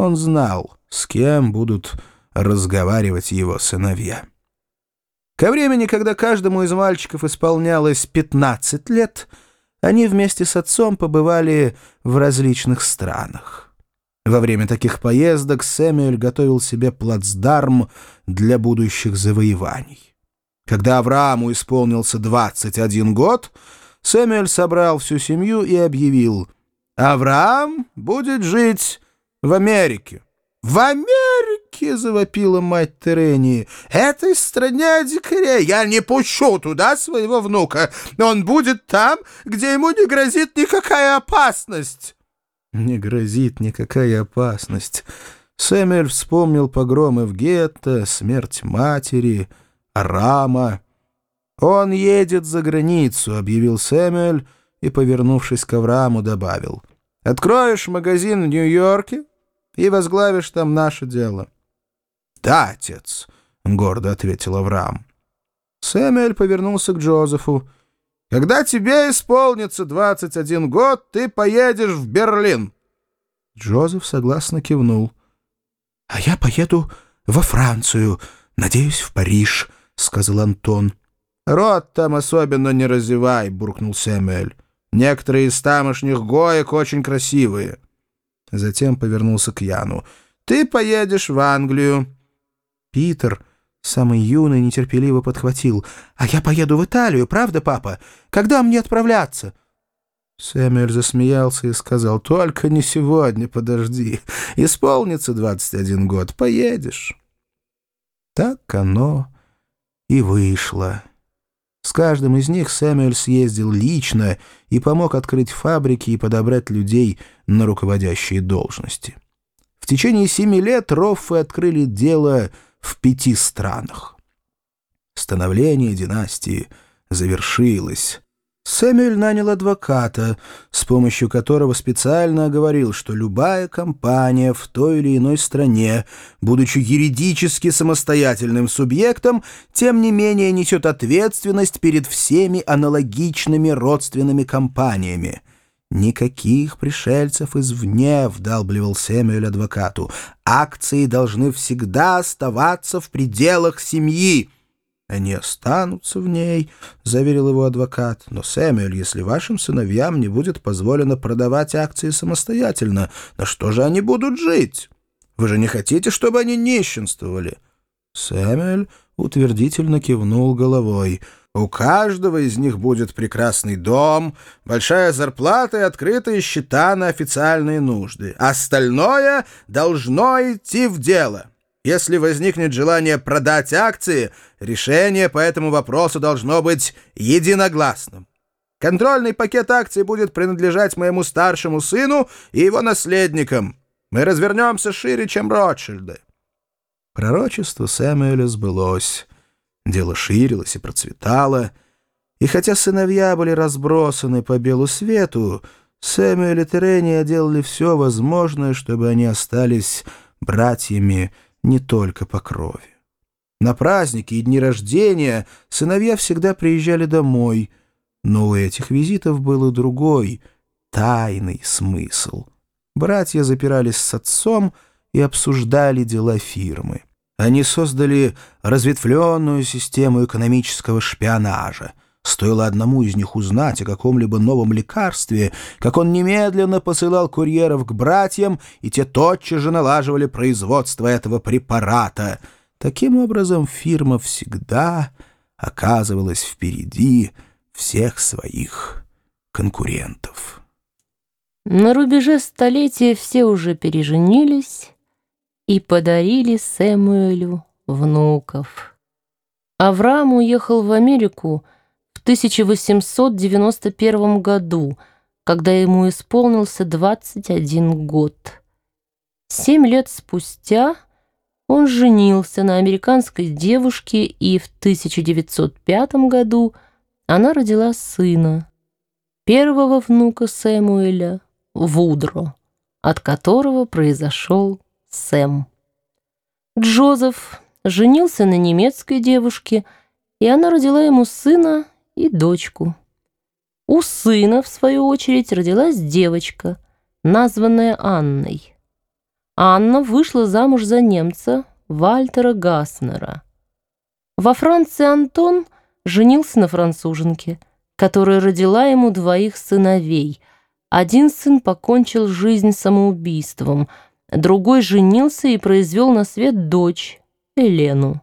Он знал, с кем будут разговаривать его сыновья. Ко времени, когда каждому из мальчиков исполнялось 15 лет, они вместе с отцом побывали в различных странах. Во время таких поездок Сэмюэль готовил себе плацдарм для будущих завоеваний. Когда Аврааму исполнился 21 год, Сэмюэль собрал всю семью и объявил «Авраам будет жить в Америке». «В Америке!» — завопила мать Терении. «Этой стране дикарей я не пущу туда своего внука. Он будет там, где ему не грозит никакая опасность». «Не грозит никакая опасность». Сэмюэль вспомнил погромы в гетто, смерть матери, Арама. «Он едет за границу», — объявил Сэмюэль и, повернувшись к Аврааму, добавил. «Откроешь магазин в Нью-Йорке?» И возглавишь там наше дело». «Да, отец», — гордо ответил Авраам. Сэмюэль повернулся к Джозефу. «Когда тебе исполнится 21 год, ты поедешь в Берлин». Джозеф согласно кивнул. «А я поеду во Францию, надеюсь, в Париж», — сказал Антон. «Рот там особенно не разевай», — буркнул Сэмюэль. «Некоторые из тамошних гоек очень красивые». Затем повернулся к Яну. «Ты поедешь в Англию». Питер, самый юный, нетерпеливо подхватил. «А я поеду в Италию, правда, папа? Когда мне отправляться?» Сэмюэль засмеялся и сказал, «Только не сегодня, подожди. Исполнится 21 год, поедешь». Так оно и вышло. С каждым из них Сэмюэль съездил лично и помог открыть фабрики и подобрать людей на руководящие должности. В течение семи лет Роффы открыли дело в пяти странах. Становление династии завершилось. Сэмюэль нанял адвоката, с помощью которого специально оговорил, что любая компания в той или иной стране, будучи юридически самостоятельным субъектом, тем не менее несет ответственность перед всеми аналогичными родственными компаниями. «Никаких пришельцев извне», — вдалбливал Сэмюэль адвокату. «Акции должны всегда оставаться в пределах семьи». «Они останутся в ней», — заверил его адвокат. «Но, Сэмюэль, если вашим сыновьям не будет позволено продавать акции самостоятельно, на что же они будут жить? Вы же не хотите, чтобы они нищенствовали?» Сэмюэль утвердительно кивнул головой. «У каждого из них будет прекрасный дом, большая зарплата и открытые счета на официальные нужды. Остальное должно идти в дело». Если возникнет желание продать акции, решение по этому вопросу должно быть единогласным. Контрольный пакет акций будет принадлежать моему старшему сыну и его наследникам. Мы развернемся шире, чем Ротшильды». Пророчество Сэмюэля сбылось. Дело ширилось и процветало. И хотя сыновья были разбросаны по белу свету, Сэмюэль и Терения делали все возможное, чтобы они остались братьями не только по крови. На праздники и дни рождения сыновья всегда приезжали домой, но у этих визитов был и другой, тайный смысл. Братья запирались с отцом и обсуждали дела фирмы. Они создали разветвленную систему экономического шпионажа — Стоило одному из них узнать о каком-либо новом лекарстве, как он немедленно посылал курьеров к братьям, и те тотчас же налаживали производство этого препарата. Таким образом, фирма всегда оказывалась впереди всех своих конкурентов. На рубеже столетия все уже переженились и подарили Сэмуэлю внуков. Авраам уехал в Америку — в 1891 году, когда ему исполнился 21 год. Семь лет спустя он женился на американской девушке, и в 1905 году она родила сына, первого внука Сэмуэля, Вудро, от которого произошел Сэм. Джозеф женился на немецкой девушке, и она родила ему сына и дочку. У сына, в свою очередь, родилась девочка, названная Анной. Анна вышла замуж за немца Вальтера Гаснера. Во Франции Антон женился на француженке, которая родила ему двоих сыновей. Один сын покончил жизнь самоубийством, другой женился и произвел на свет дочь, Елену.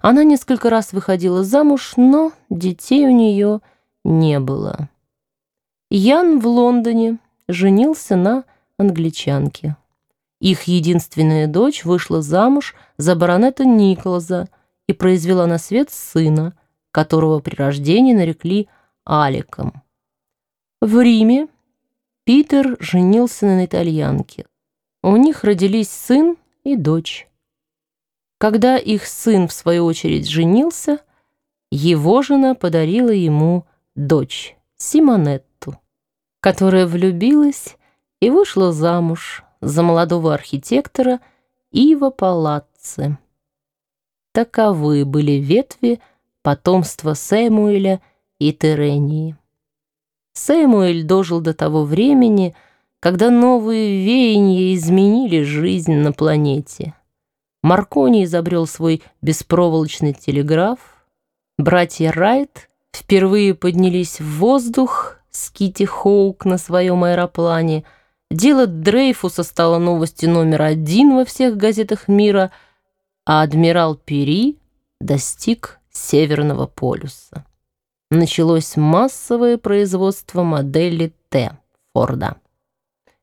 Она несколько раз выходила замуж, но детей у нее не было. Ян в Лондоне женился на англичанке. Их единственная дочь вышла замуж за баронета Николаза и произвела на свет сына, которого при рождении нарекли Аликом. В Риме Питер женился на итальянке. У них родились сын и дочь. Когда их сын, в свою очередь, женился, его жена подарила ему дочь Симонетту, которая влюбилась и вышла замуж за молодого архитектора Ива Палацци. Таковы были ветви потомства Сэмуэля и Терении. Сэмуэль дожил до того времени, когда новые веяния изменили жизнь на планете. Маркони изобрел свой беспроволочный телеграф. Братья Райт впервые поднялись в воздух с Кити Хоук на своем аэроплане. Дело Дрейфуса стало новостью номер один во всех газетах мира, а адмирал Пери достиг Северного полюса. Началось массовое производство модели Т Форда.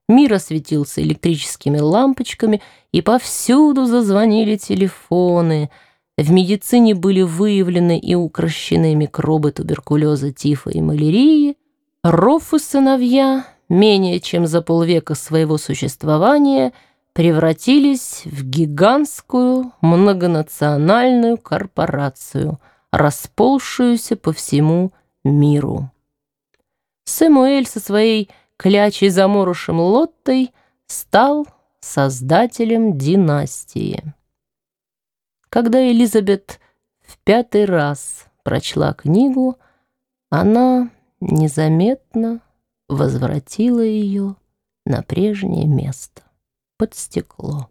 Мир осветился электрическими лампочками, и повсюду зазвонили телефоны. В медицине были выявлены и укрощены микробы туберкулеза, тифа и малярии. Рофф и сыновья, менее чем за полвека своего существования, превратились в гигантскую многонациональную корпорацию, расползшуюся по всему миру. Сэмуэль со своей клячей заморушем Лоттой стал создателем династии. Когда Элизабет в пятый раз прочла книгу, она незаметно возвратила ее на прежнее место, под стекло.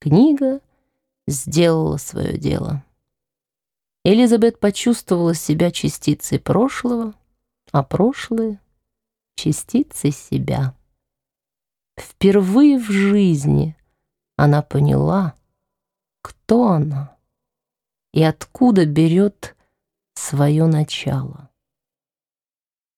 Книга сделала свое дело. Элизабет почувствовала себя частицей прошлого, а прошлое частицей себя. Впервые в жизни она поняла, кто она и откуда берет свое начало.